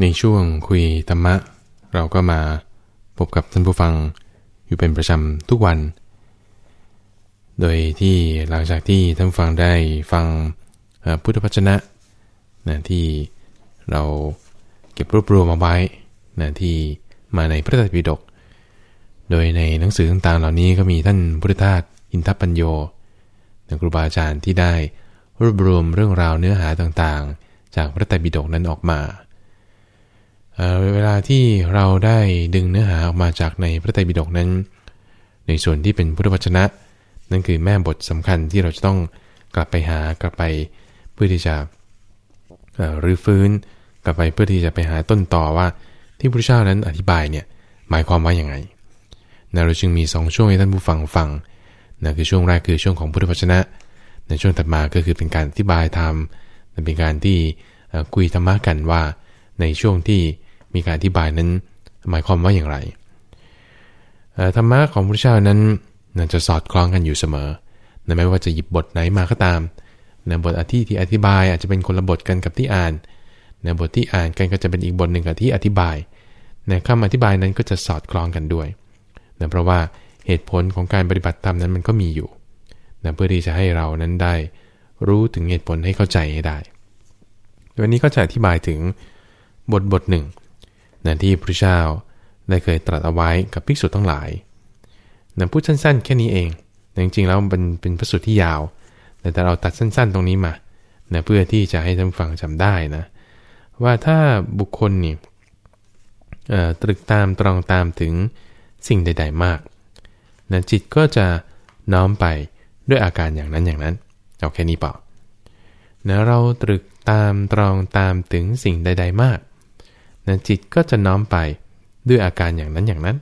ในช่วงคุยธรรมะ เราก็มาพบกับท่านผู้ฟังอยู่เป็นประจำทุกวัน โดยที่หลังจากที่ท่านฟังได้ฟังพุทธพจนะนะที่เราเก็บรวบรวมมาไว้นะที่มาในพระไตรปิฎกโดยในหนังสือต่างๆ เหล่านี้ก็มีท่านพุทธทาสอินทปัญโยครูบาอาจารย์ที่ได้รวบรวมเรื่องราวเนื้อหาต่างๆ จากพระไตรปิฎกนั้นออกมา เวลาที่เราได้ดึงเนื้อหาออกมาจากในพระไตรปิฎกนั้น ในส่วนที่เป็นพุทธวจนะ นั่นคือแม่บทสำคัญที่เราจะต้องกลับไปหากลับไปเพื่อที่จะรื้อฟื้น กลับไปเพื่อที่จะไปหาต้นต่อว่าที่พระเจ้านั้นอธิบายเนี่ยหมายความว่าอย่างไงนะเราจึงมี 2 ช่วงให้ท่านผู้ฟังฟังนะคือช่วงแรกคือช่วงของพุทธวจนะ ในช่วงถัดมาก็คือเป็นการอธิบายธรรมเป็นการที่คุยธรรมะกันว่าในช่วงที่ มีการอธิบายนั้น หมายความว่าอย่างไรธรรมะของพระเจ้านั้นจะสอดคล้องกันอยู่เสมอไม่ว่าจะหยิบบทไหนมาก็ตามในบทอธิที่อธิบายอาจจะเป็นคนละบทกันกับที่อ่านในบทที่อ่านกันก็จะเป็นอีกบทหนึ่งกับที่อธิบายในคำอธิบายนั้นก็จะสอดคล้องกันด้วยนะเพราะว่าเหตุผลของการปฏิบัติธรรมนั้นมันก็มีอยู่นะเพื่อที่จะให้เรานั้นได้รู้ถึงเหตุผลให้เข้าใจให้ได้ วันนี้ก็จะอธิบายถึงบทบทหนึ่ง นะที่พระเจ้าได้เคยตรัสเอาไว้กับภิกษุทั้งหลายนะพูดสั้นๆ แค่นี้เองจริงๆแล้วมันเป็นพระสูตรที่ยาว แต่เราตัดสั้นๆ ตรงนี้มานะเพื่อที่จะให้ท่านฟังจำได้นะว่าถ้าบุคคลนี่ตรึกตามตรองตามถึงสิ่งใด ๆมากนะจิตก็จะน้อมไปด้วยอาการอย่างนั้นอย่างนั้นเอาแค่นี้เปล่านะเราตรึกตามตรองตามถึงสิ่งใด ๆ มาก นะจิตก็จะน้อมไปด้วยอาการอย่างนั้นอย่างนั้น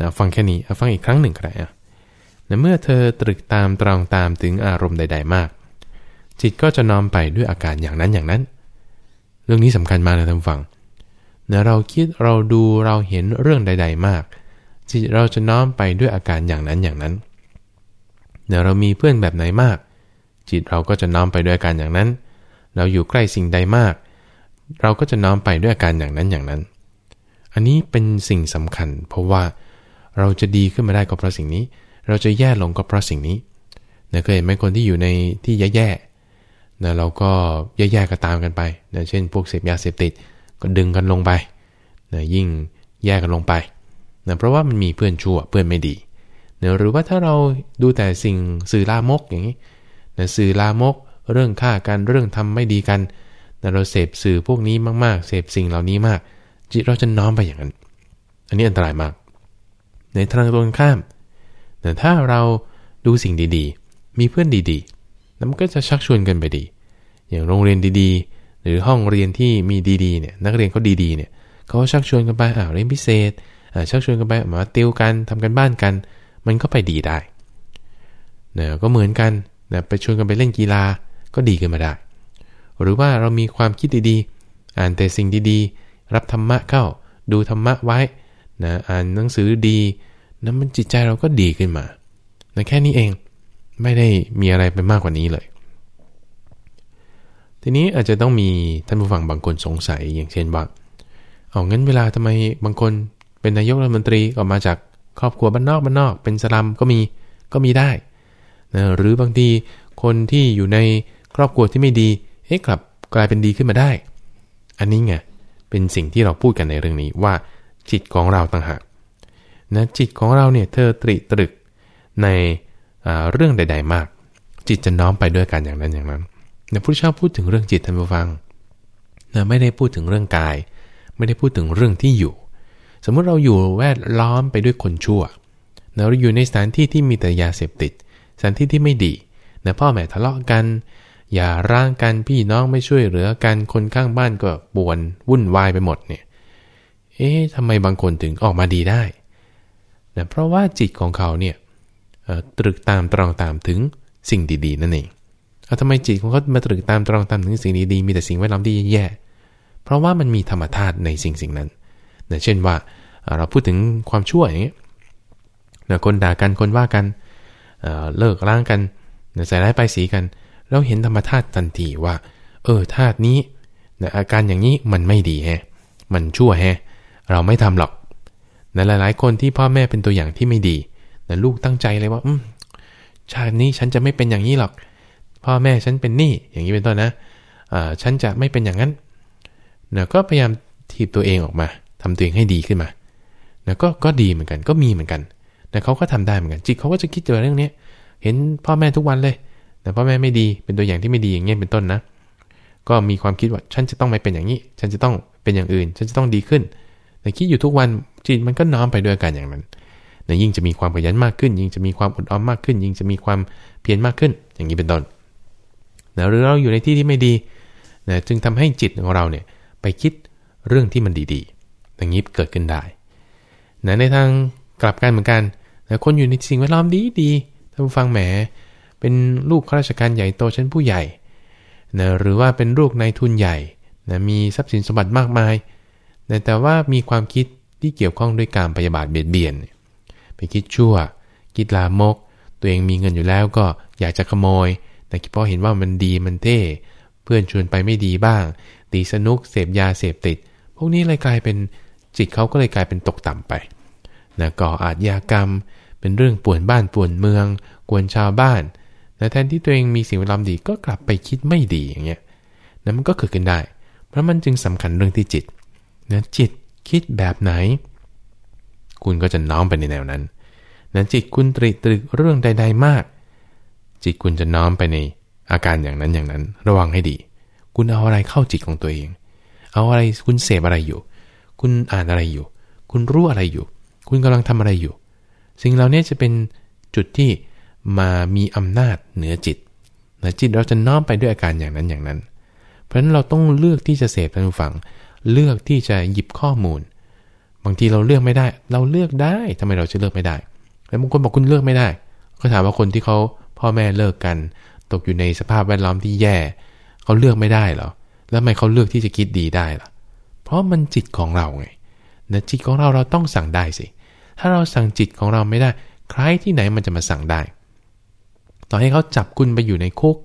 นะฟังแค่นี้ฟังอีกครั้งหนึ่งก็ได้นะเมื่อเธอตรึกตามตรองตามถึงอารมณ์ใด ๆ มาก จิตก็จะน้อมไปด้วยอาการอย่างนั้นอย่างนั้น เรื่องนี้สำคัญมากนะท่านฟังนะเราคิดเราดูเราเห็นเรื่องใด ๆ มาก จิตเราจะน้อมไปด้วยอาการอย่างนั้นอย่างนั้นเนะเรามีเพื่อนแบบไหนมาก จิตเราก็จะน้อมไปด้วยอาการอย่างนั้น เราอยู่ใกล้สิ่งใดมาก เราก็จะน้อมไปด้วยอาการอย่างนั้นอย่างนั้น อันนี้เป็นสิ่งสำคัญ เพราะว่าเราจะดีขึ้นมาได้ก็เพราะสิ่งนี้ เราจะแย่ลงก็เพราะสิ่งนี้นะเคยเห็นไหมคนที่อยู่ในที่แย่ๆนะเราก็แย่ๆก็ตามกันไปนะเช่น พวกเสพยาเสพติดก็ดึงกันลงไปนะยิ่งแย่กันลงไปนะเพราะว่ามันมีเพื่อนชั่วเพื่อนไม่ดีนะหรือว่าถ้าเราดูแต่สิ่งสื่อลามกอย่างนี้นะสื่อลามก เรื่องฆ่ากันเรื่องทำไม่ดีกัน เราเสพสื่อพวกนี้มากๆ เสพสิ่งเหล่านี้มาก จิตเราจะน้อมไปอย่างนั้น อันนี้อันตรายมาก ในทางตรงข้าม แต่ถ้าเราดูสิ่งดีๆ มีเพื่อนดีๆแล้วมันก็จะชักชวนกันไปดี อย่างโรงเรียนดีๆ หรือห้องเรียนที่มีดีๆเนี่ยนักเรียนเขาดีๆเนี่ยเขาชักชวนกันไปอ่าเรียนพิเศษอ่าชักชวนกันไปมาติวกันทำกันบ้านกัน มันก็ไปดีได้เนี่ยก็เหมือนกันนะไปชวนกันไปเล่นกีฬาก็ดีขึ้นมาได้ หรือว่าเรามีความคิดดีๆ อ่านแต่สิ่งดีๆ รับธรรมะเข้า ดูธรรมะไว้นะอ่านหนังสือดีนะมันจิตใจเราก็ดีขึ้นมานะแค่นี้เองไม่ได้มีอะไรไปมากกว่านี้เลย ทีนี้อาจจะต้องมีท่านผู้ฟังบางคนสงสัยอย่างเช่นว่าเอางั้นเวลาทำไมบางคนเป็นนายกรัฐมนตรีออกมาจากครอบครัวบ้านนอกบ้านนอก เป็นสลัมก็มีก็มีได้นะหรือบางทีคนที่อยู่ในครอบครัวที่ไม่ดี เอ๊ะกลับกลายเป็นดีขึ้นมาได้ อันนี้ไงเป็นสิ่งที่เราพูดกันในเรื่องนี้ว่า จิตของเราต่างหากนะจิตของเราเนี่ยเธอตริตรึกในเรื่องใด ๆ มาก จิตจะน้อมไปด้วยกันอย่างนั้นอย่างนั้นนะพระเจ้าพูดถึงเรื่องจิตท่านผู้ฟังนะไม่ได้พูดถึงเรื่องกาย ไม่ได้พูดถึงเรื่องที่อยู่ สมมุติเราอยู่แวดล้อมไปด้วยคนชั่วนะเราอยู่ในสถานที่ที่มีแต่ยาเสพติด สถานที่ที่ไม่ดีนะพ่อแม่ทะเลาะกัน อย่าร่างกันพี่น้องไม่ช่วยเหลือกันคนข้างบ้านก็ป่วนวุ่นวายไปหมดเนี่ย เอ๊ะทำไมบางคนถึงออกมาดีได้นะเพราะว่าจิตของเขาเนี่ยตรึกตามตรองตามถึงสิ่งดีๆนั่นเองเอาทำไมจิตของเขามาตรึกตามตรองตามถึงสิ่งดีๆมีแต่สิ่งแวดล้อมที่แย่เพราะว่ามันมีธรรมธาตุในสิ่งสิ่งนั้นนะเช่นว่าเราพูดถึงความชั่วอย่างนี้นะคนด่ากันคนว่ากันเลิกร่างกันใส่ร้ายไปสีกัน เราเห็นธรรมธาตุทันทีว่า เออธาตุนี้นะอาการอย่างนี้มันไม่ดีแฮะ มันชั่วแฮะ เราไม่ทำหรอกนะหลาย ๆ คนที่พ่อแม่เป็นตัวอย่างที่ไม่ดีนะลูกตั้งใจเลยว่า อืมชาตินี้ฉันจะไม่เป็นอย่างนี้หรอก พ่อแม่ฉันเป็นนี่อย่างนี้เป็นต้นนะอ่าฉันจะไม่เป็นอย่างนั้นนะก็พยายามทีบตัวเองออกมาทำตัวเองให้ดีขึ้นมานะก็ก็ดีเหมือนกันก็มีเหมือนกันแต่เขาก็ทำได้เหมือนกันจิตเขาก็จะคิดเจอเรื่องนี้เห็นพ่อแม่ทุกวันเลย แต่พ่อแม่ไม่ดีเป็นตัวอย่างที่ไม่ดีอย่างเงี้ยเป็นต้นนะ ก็มีความคิดว่าฉันจะต้องไม่เป็นอย่างนี้ ฉันจะต้องเป็นอย่างอื่น ฉันจะต้องดีขึ้น แต่คิดอยู่ทุกวันจิตมันก็น้อมไปด้วยกันอย่างนั้นยิ่งจะมีความขยันมากขึ้น ยิ่งจะมีความอดออมมากขึ้น ยิ่งจะมีความเพียรมากขึ้น อย่างนี้เป็นต้นนะหรือเราอยู่ในที่ที่ไม่ดีนะจึงทำให้จิตของเราเนี่ยไปคิดเรื่องที่มันดีๆอย่างนี้เกิดขึ้นได้นะในทางกลับกันเหมือนกันนะคนอยู่ในสิ่งแวดล้อมดีดีท่านผู้ฟังแหม เป็นลูกข้าราชการใหญ่โตชั้นผู้ใหญ่นะหรือว่าเป็นลูกนายทุนใหญ่นะมีทรัพย์สินสมบัติมากมายนะแต่ว่ามีความคิดที่เกี่ยวข้องด้วยการพยาบาทเบียดเบียน ไปคิดชั่ว คิดลามก ตัวเองมีเงินอยู่แล้วก็อยากจะขโมย แต่เพราะเห็นว่ามันดีมันเท่ เพื่อนชวนไปไม่ดีบ้าง ตีสนุก เสพยาเสพติด พวกนี้เลยกลายเป็นจิตเขาก็เลยกลายเป็นตกต่ำไปนะก่ออาชญากรรม เป็นเรื่องป่วนบ้านป่วนเมือง กวนชาวบ้าน นะแทนที่ตัวเองมีสิ่งแวดล้อมดีก็กลับไปคิดไม่ดีอย่างเงี้ยนะมันก็เกิดขึ้นได้ เพราะมันจึงสำคัญเรื่องที่จิตนะจิตคิดแบบไหน คุณก็จะน้อมไปในแนวนั้นนะจิตคุณตรีตรึกเรื่องใด ๆมาก จิตคุณจะน้อมไปในอาการอย่างนั้นอย่างนั้น ระวังให้ดี คุณเอาอะไรเข้าจิตของตัวเอง เอาอะไรคุณเสพอะไรอยู่ คุณอ่านอะไรอยู่ คุณรู้อะไรอยู่ คุณกำลังทำอะไรอยู่ สิ่งเหล่านี้จะเป็นจุดที่ มามีอำนาจเหนือจิตนะจิตเราจะน้อมไปด้วยอาการอย่างนั้นอย่างนั้น เพราะฉะนั้นเราต้องเลือกที่จะเสพท่านผู้ฟัง เลือกที่จะหยิบข้อมูล บางทีเราเลือกไม่ได้ เราเลือกได้ทำไมเราจะเลือกไม่ได้แล้วบางคนบอกคุณเลือกไม่ได้ ก็ถามว่าคนที่เขาพ่อแม่เลิกกัน ตกอยู่ในสภาพแวดล้อมที่แย่เขาเลือกไม่ได้หรอแล้วทำไมเขาเลือกที่จะคิดดีได้ล่ะ เพราะมันจิตของเราไงนะจิตของเราเราต้องสั่งได้สิ ถ้าเราสั่งจิตของเราไม่ได้ ใครที่ไหนมันจะมาสั่งได้ ต่อให้เขาจับคุณไปอยู่ในคุก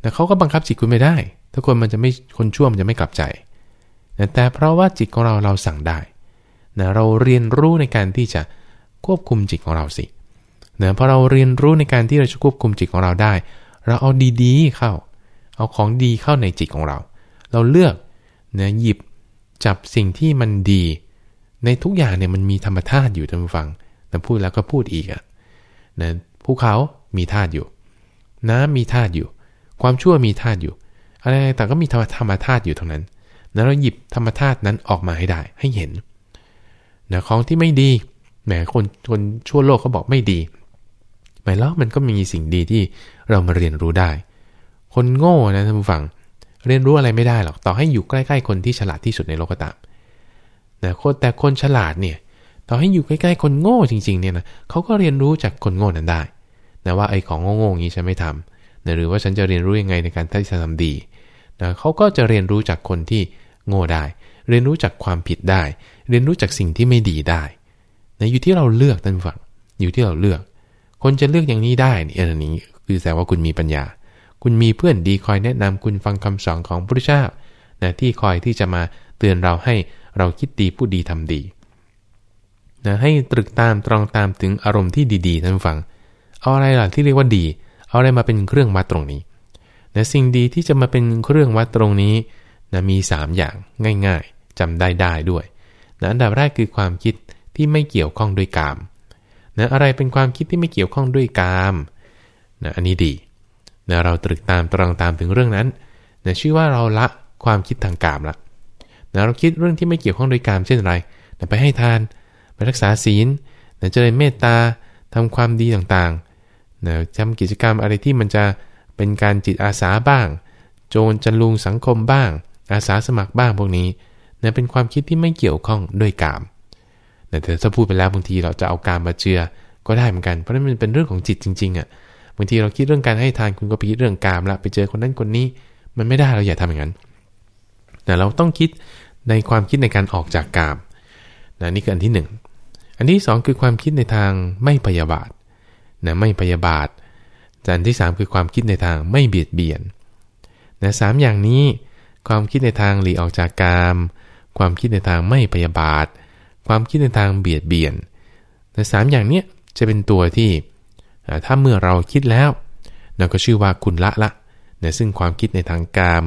แต่เขาก็บังคับจิตคุณไม่ได้ ถ้าคนมันจะไม่คนชั่วมันจะไม่กลับใจ แต่เพราะว่าจิตของเราเราสั่งได้นะเราเรียนรู้ในการที่จะควบคุมจิตของเราสินะพอเราเรียนรู้ในการที่เราจะควบคุมจิตของเราได้ เราเอาดีๆเข้า เอาของดีเข้าในจิตของเรา เราเลือกนะหยิบจับสิ่งที่มันดี ในทุกอย่างเนี่ยมันมีธรรมธาตุอยู่ท่านผู้ฟังแต่พูดแล้วก็พูดอีกอะนะภูเขา มีธาตุอยู่ น้ำมีธาตุอยู่ ความชั่วมีธาตุอยู่ อะไรต่างก็มีธรรมธรรมธาตุอยู่ทั้งนั้นนะเราหยิบธรรมธาตุนั้นออกมาให้ได้ให้เห็นนะของที่ไม่ดีแหมคนคนชั่วโลกเขาบอกไม่ดีหมายแล้วมันก็มีสิ่งดีที่เรามาเรียนรู้ได้ คนโง่นะท่านผู้ฟัง เรียนรู้อะไรไม่ได้หรอกต่อให้อยู่ใกล้ๆคนที่ฉลาดที่สุดในโลกก็ตามนะคนแต่คนฉลาดเนี่ยต่อให้อยู่ใกล้ๆคนโง่จริงๆเนี่ยนะเขาก็เรียนรู้จากคนโง่นั้นได้ นะว่าไอ้ของโง่ๆอย่างนี้ฉันไม่ทำนะหรือว่าฉันจะเรียนรู้ยังไงในการที่จะทำดีนะเขาก็จะเรียนรู้จากคนที่โง่ได้ เรียนรู้จากความผิดได้ เรียนรู้จากสิ่งที่ไม่ดีได้นะอยู่ที่เราเลือกท่านฟังอยู่ที่เราเลือก คนจะเลือกอย่างนี้ได้นี่อันนี้คือแสดงว่าคุณมีปัญญา คุณมีเพื่อนดีคอยแนะนำคุณฟังคำสอนของพระพุทธเจ้านะที่คอยที่จะมาเตือนเราให้เราคิดดีพูดดีทำดีนะให้ตรึกตามตรองตามถึงอารมณ์ที่ดีๆท่านฟัง เอาอะไรล่ะที่เรียกว่าดี เอาอะไรมาเป็นเครื่องวัดตรงนี้นะสิ่งดีที่จะมาเป็นเครื่องวัดตรงนี้นะมี 3 อย่างง่าย ๆจำได้ได้ด้วยนะอันดับแรกคือความคิดที่ไม่เกี่ยวข้องด้วยกามนะอะไรเป็นความคิดที่ไม่เกี่ยวข้องด้วยกามนะอันนี้ดีนะเราตรึกตามตรองตามถึงเรื่องนั้นนะชื่อว่าเราละความคิดทางกามละนะเราคิดเรื่องที่ไม่เกี่ยวข้องโดยการเช่นไรนะไปให้ทาน ไปรักษาศีลนะเจริญเมตตาทำความดีต่างๆ นะทำกิจกรรมอะไรที่มันจะเป็นการจิตอาสาบ้าง โจรจันลุงสังคมบ้าง อาสาสมัครบ้างพวกนี้นะเป็นความคิดที่ไม่เกี่ยวข้องด้วยกามนะแต่ถ้าพูดไปแล้วบางทีเราจะเอากามมาเจือก็ได้เหมือนกัน เพราะนั้นมันเป็นเรื่องของจิตจริงๆอะ่ะบางทีเราคิดเรื่องการให้ทานคุณก็ไปคิดเรื่องกามละไปเจอคนนั้นคนนี้มันไม่ได้เราอย่าทำอย่างนั้นแต่เราต้องคิดในความคิดในการออกจากกามนะนี่คืออันที่ 1 อันที่ 2 คือความคิดในทางไม่พยาบาท นะไม่พยาบาทอันที่ 3 คือความคิดในทางไม่เบียดเบียนนะสอย่างนี้ ความคิดในทางหลีออกจากกามความคิดในทางไม่พยาบาท ความคิดในทางเบียดเบียนแต่สามอย่างเนี้ยจะเป็นตัวที่ถ้าเมื่อเราคิดแล้วเราก็ชื่อว่าคุณละละนะซึ่งความคิดในทางกาม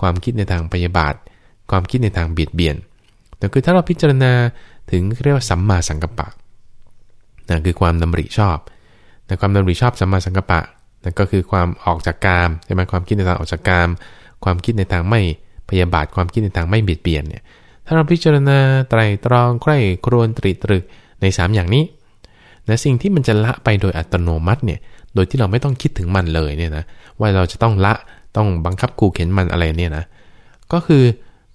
ความคิดในทางพยาบาท ความคิดในทางเบียดเบียนแต่คือถ้าเราพิจารณาถึงเรียกว่าสัมมาสังกัปปะนะคือความดำริชอบ แต่ความดำริชอบสัมมาสังกัปปะนั่นก็คือความออกจากกามใช่ไหมความคิดในทางออกจากกาม ความคิดในทางไม่พยาบาทความคิดในทางไม่เบียดเบียนเนี่ยถ้าเราพิจารณาไตรตรองใคร่ครวญตรีตรึกใน 3 อย่างนี้นะสิ่งที่มันจะละไปโดยอัตโนมัติเนี่ยโดยที่เราไม่ต้องคิดถึงมันเลยเนี่ยนะว่าเราจะต้องละต้องบังคับกูเข็นมันอะไรเนี่ยนะก็คือ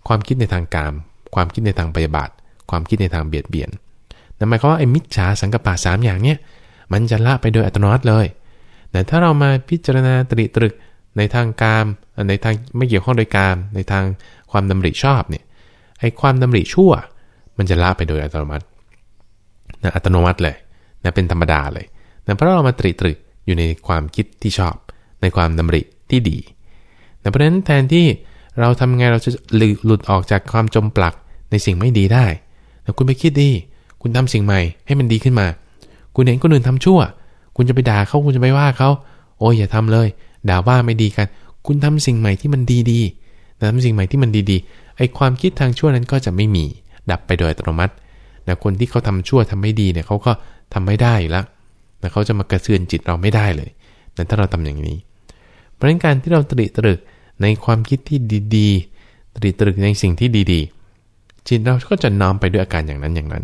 ความคิดในทางกาม ความคิดในทางปฏิบัติความคิดในทางเบียดเบียนนั่นหมายความว่าไอ้มิจฉาสังกปะสามอย่างเนี้ย มันจะละไปโดยอัตโนมัติเลย แต่ถ้าเรามาพิจารณาตรีตรึกในทางกามในทางไม่เกี่ยวข้องโดยกาม ในทางความดำริชอบเนี่ยไอ้ความดำริชั่ว มันจะละไปโดยอัตโนมัตินะอัตโนมัติเลยนะเป็นธรรมดาเลยนะเพราะเรามาตรีตรึกอยู่ในความคิดที่ชอบ ในความดำริที่ดีนะเพราะฉะนั้นแทนที่เราทำไงเราจะหลุดออกจากความจมปลักในสิ่งไม่ดีได้แต่คุณไปคิดดี คุณทำสิ่งใหม่ให้มันดีขึ้นมา คุณเห็นคนอื่นทำชั่ว คุณจะไปด่าเขาคุณจะไปว่าเขาโอ้ยอย่าทำเลย ด่าว่าไม่ดีกัน คุณทำสิ่งใหม่ที่มันดีๆทำสิ่งใหม่ที่มันดีๆไอ้ความคิดทางชั่วนั้นก็จะไม่มี ดับไปโดยอัตโนมัติแต่คนที่เขาทำชั่วทำไม่ดีเนี่ยเขาก็ทำไม่ได้อยู่แล้วแต่เขาจะมากระเทือนจิตเราไม่ได้เลยแต่ถ้าเราทำอย่างนี้ เพราะฉะนั้นการที่เราตรีตรึกในความคิดที่ดีๆ ตรีตรึกในสิ่งที่ดีๆ จิตเราก็จะน้อมไปด้วยอาการอย่างนั้นอย่างนั้น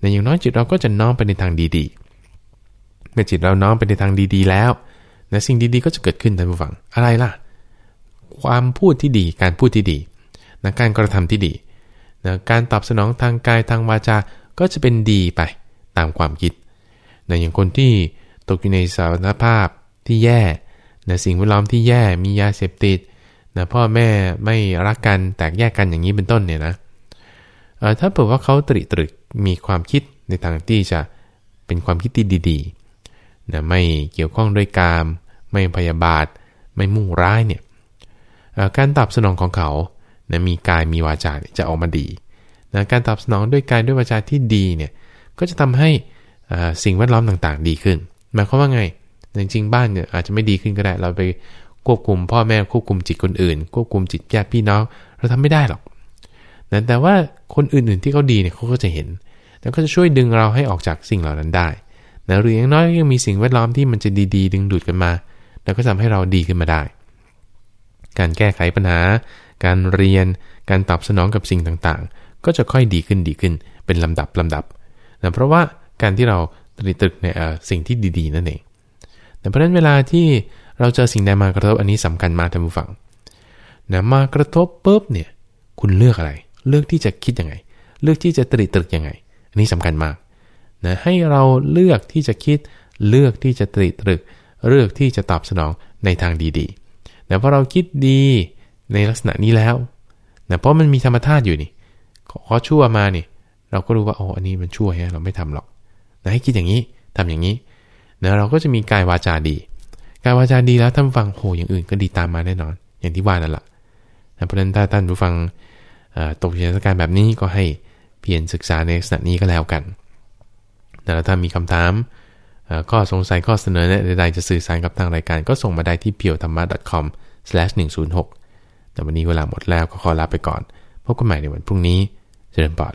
ในอย่างน้อยจิตเราก็จะน้อมไปในทางดีๆ เมื่อจิตเราน้อมไปในทางดีๆ แล้วนะสิ่งดีๆ ก็จะเกิดขึ้นท่านผู้ฟัง อะไรล่ะ ความพูดที่ดี การพูดที่ดีนะการกระทำที่ดีนะการตอบสนองทางกายทางวาจา ก็จะเป็นดีไปตามความคิดนะอย่างคนที่ตกอยู่ในสารภาพที่แย่นะสิ่งแวดล้อมที่แย่ มียาเสพติดนะพ่อแม่ไม่รักกัน แตกแยกกันอย่างนี้เป็นต้นเนี่ยนะถ้าเผื่อว่าเขาตริตรึก มีความคิดในทางที่จะเป็นความคิดที่ดีๆนะไม่เกี่ยวข้องด้วยกาม ไม่พยาบาท ไม่มุ่งร้ายเนี่ยการตอบสนองของเขานะมีกายมีวาจาจะออกมาดีนะการตอบสนองด้วยกายด้วยวาจาที่ดีเนี่ยก็จะทำให้สิ่งแวดล้อมต่างๆ ดีขึ้น หมายความว่าไง จริงๆ บ้านเนี่ยอาจจะไม่ดีขึ้นก็ได้ เราไปควบคุมพ่อแม่ควบคุมจิตคนอื่น ควบคุมจิตญาติพี่น้อง เราทำไม่ได้หรอก แต่ว่าคนอื่นๆที่เขาดีเนี่ยเขาก็จะเห็น แล้วก็จะช่วยดึงเราให้ออกจากสิ่งเหล่านั้นได้นะหรืออย่างน้อยยังมีสิ่งแวดล้อมที่มันจะดีๆ ดึงดูดกันมา แล้วก็ทำให้เราดีขึ้นมาได้ การแก้ไขปัญหา การเรียน การตอบสนองกับสิ่งต่างๆ ก็จะค่อยดีขึ้นดีขึ้น เป็นลำดับลำดับนะเพราะว่าการที่เราตรีตึกในสิ่งที่ดีๆ นั่นเอง แต่เพราะนั้นเวลาที่เราเจอสิ่งใดมากระทบอันนี้สำคัญมากท่านผู้ฟังนะมากระทบปุ๊บเนี่ย คุณเลือกอะไร เลือกที่จะคิดยังไง เลือกที่จะตรีตรึกยังไง อันนี้สำคัญมากนะให้เราเลือกที่จะคิด เลือกที่จะตรีตรึก เลือกที่จะตอบสนองในทางดีๆแต่พอเราคิดดีในลักษณะนี้แล้วนะเพราะมันมีธรรมธาตุอยู่นี่ขอชั่วมานี่ เราก็รู้ว่าโอ้อันนี้มันชั่วฮะเราไม่ทำหรอกนะให้คิดอย่างนี้ทำอย่างนี้นะเราก็จะมีกายวาจาดี กายวาจาดีแล้วท่านฟังโหอย่างอื่นก็ดีตามมาแน่นอน อย่างที่ว่านั่นแหละนะเพราะฉะนั้นถ้าท่านผู้ฟัง ตกอยู่ในสถานการณ์แบบนี้ก็ให้เพียรศึกษาในลักษณะนี้ก็แล้วกันแล้วถ้ามีคำถามข้อสงสัยข้อเสนอแนะใดๆจะสื่อสารกับทางรายการ ก็ส่งมาได้ที่ p พียวธรรมะ .com/106 แต่วันนี้เวลาหมดแล้วก็ขอลาไปก่อน พบกันใหม่ในวันพรุ่งนี้ เจริญปอน